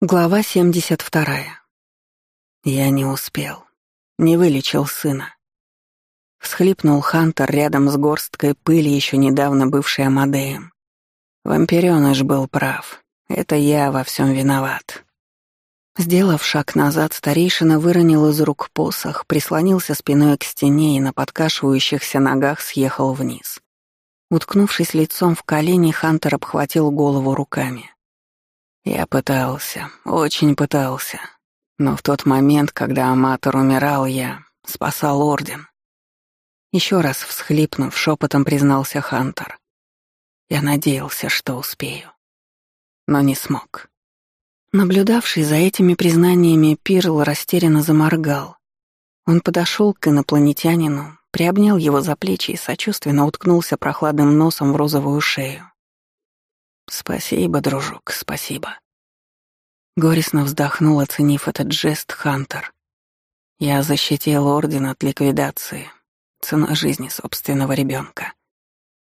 Глава 72. Я не успел. Не вылечил сына. Всхлипнул Хантер рядом с горсткой пыли, еще недавно бывшей Амадеем. Вампирёныш был прав. Это я во всем виноват. Сделав шаг назад, старейшина выронил из рук посох, прислонился спиной к стене и на подкашивающихся ногах съехал вниз. Уткнувшись лицом в колени, Хантер обхватил голову руками. Я пытался, очень пытался. Но в тот момент, когда Аматор умирал, я спасал Орден. Еще раз всхлипнув, шепотом признался Хантер. Я надеялся, что успею. Но не смог. Наблюдавший за этими признаниями, Пирл растерянно заморгал. Он подошел к инопланетянину, приобнял его за плечи и сочувственно уткнулся прохладным носом в розовую шею. «Спасибо, дружок, спасибо». Горестно вздохнул, оценив этот жест Хантер. «Я защитил Орден от ликвидации, цена жизни собственного ребенка.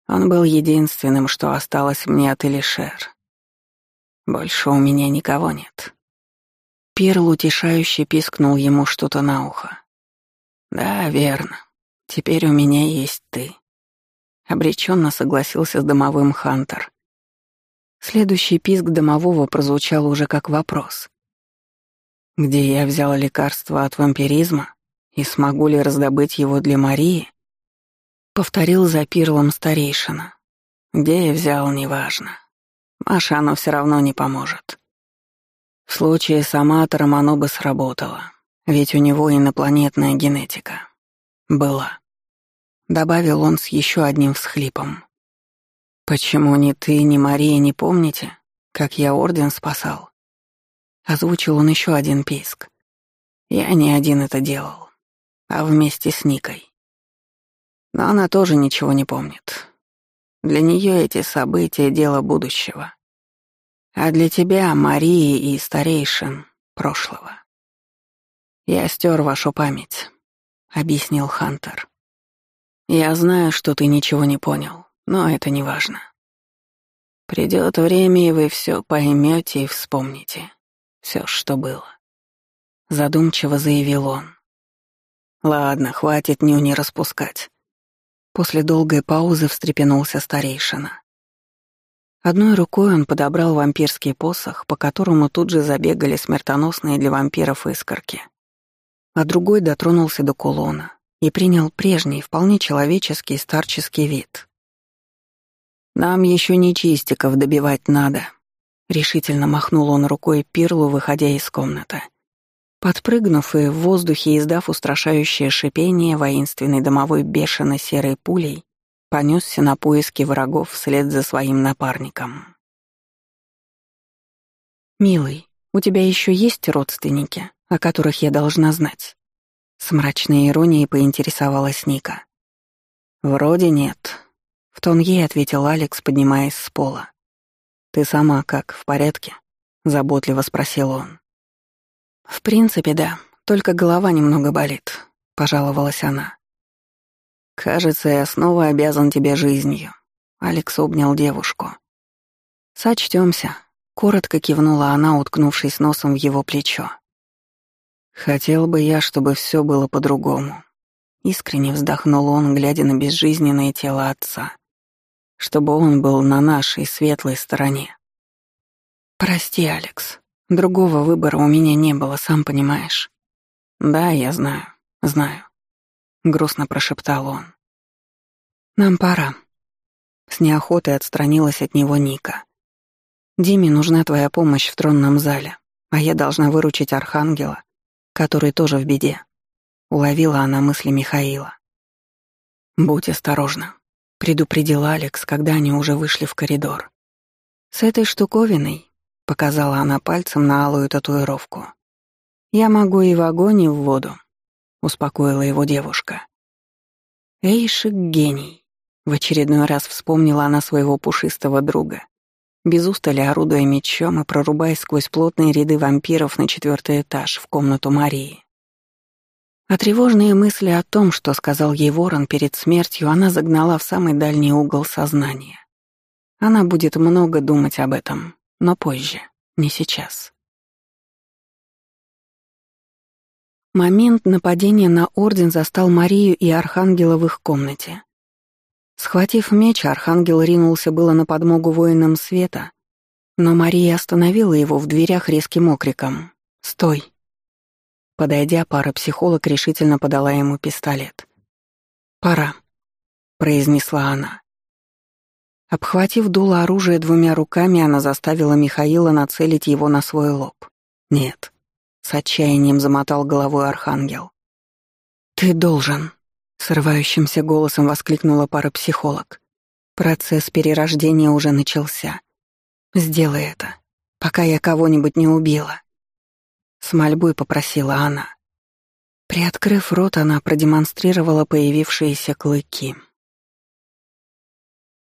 Он был единственным, что осталось мне от Элишер. Больше у меня никого нет». Пирл утешающе пискнул ему что-то на ухо. «Да, верно. Теперь у меня есть ты». Обреченно согласился с домовым Хантер. Следующий писк домового прозвучал уже как вопрос. «Где я взял лекарство от вампиризма? И смогу ли раздобыть его для Марии?» Повторил за пирлом старейшина. «Где я взял, неважно. Маше оно все равно не поможет. В случае с аматором оно бы сработало, ведь у него инопланетная генетика. Была». Добавил он с еще одним всхлипом. «Почему ни ты, ни Мария не помните, как я Орден спасал?» Озвучил он еще один писк. Я не один это делал, а вместе с Никой. Но она тоже ничего не помнит. Для нее эти события — дело будущего. А для тебя, Марии и старейшин, прошлого. Я стер вашу память, — объяснил Хантер. Я знаю, что ты ничего не понял но это не важно. Придет время, и вы все поймете и вспомните. Все, что было. Задумчиво заявил он. Ладно, хватит нюни распускать. После долгой паузы встрепенулся старейшина. Одной рукой он подобрал вампирский посох, по которому тут же забегали смертоносные для вампиров искорки, а другой дотронулся до кулона и принял прежний, вполне человеческий старческий вид. «Нам еще не чистиков добивать надо», — решительно махнул он рукой Пирлу, выходя из комнаты. Подпрыгнув и в воздухе издав устрашающее шипение, воинственной домовой бешено-серой пулей понесся на поиски врагов вслед за своим напарником. «Милый, у тебя еще есть родственники, о которых я должна знать?» С мрачной иронией поинтересовалась Ника. «Вроде нет», в тон ей ответил Алекс, поднимаясь с пола. «Ты сама как, в порядке?» — заботливо спросил он. «В принципе, да, только голова немного болит», — пожаловалась она. «Кажется, я снова обязан тебе жизнью», — Алекс обнял девушку. «Сочтёмся», — коротко кивнула она, уткнувшись носом в его плечо. «Хотел бы я, чтобы все было по-другому», — искренне вздохнул он, глядя на безжизненное тело отца чтобы он был на нашей светлой стороне. Прости, Алекс. Другого выбора у меня не было, сам понимаешь. Да, я знаю, знаю. Грустно прошептал он. Нам пора. С неохотой отстранилась от него Ника. Диме нужна твоя помощь в тронном зале, а я должна выручить Архангела, который тоже в беде. Уловила она мысли Михаила. Будь осторожна предупредил Алекс, когда они уже вышли в коридор. «С этой штуковиной», — показала она пальцем на алую татуировку, «я могу и в огонь, и в воду», — успокоила его девушка. «Эйшик — гений», — в очередной раз вспомнила она своего пушистого друга, без устали орудуя мечом и прорубая сквозь плотные ряды вампиров на четвертый этаж в комнату Марии. А тревожные мысли о том, что сказал ей ворон перед смертью, она загнала в самый дальний угол сознания. Она будет много думать об этом, но позже, не сейчас. Момент нападения на Орден застал Марию и Архангела в их комнате. Схватив меч, Архангел ринулся было на подмогу воинам света, но Мария остановила его в дверях резким окриком. «Стой!» Подойдя, пара-психолог решительно подала ему пистолет. «Пора», — произнесла она. Обхватив дуло оружия двумя руками, она заставила Михаила нацелить его на свой лоб. «Нет», — с отчаянием замотал головой архангел. «Ты должен», — срывающимся голосом воскликнула парапсихолог. «Процесс перерождения уже начался. Сделай это, пока я кого-нибудь не убила». С мольбой попросила она. Приоткрыв рот, она продемонстрировала появившиеся клыки —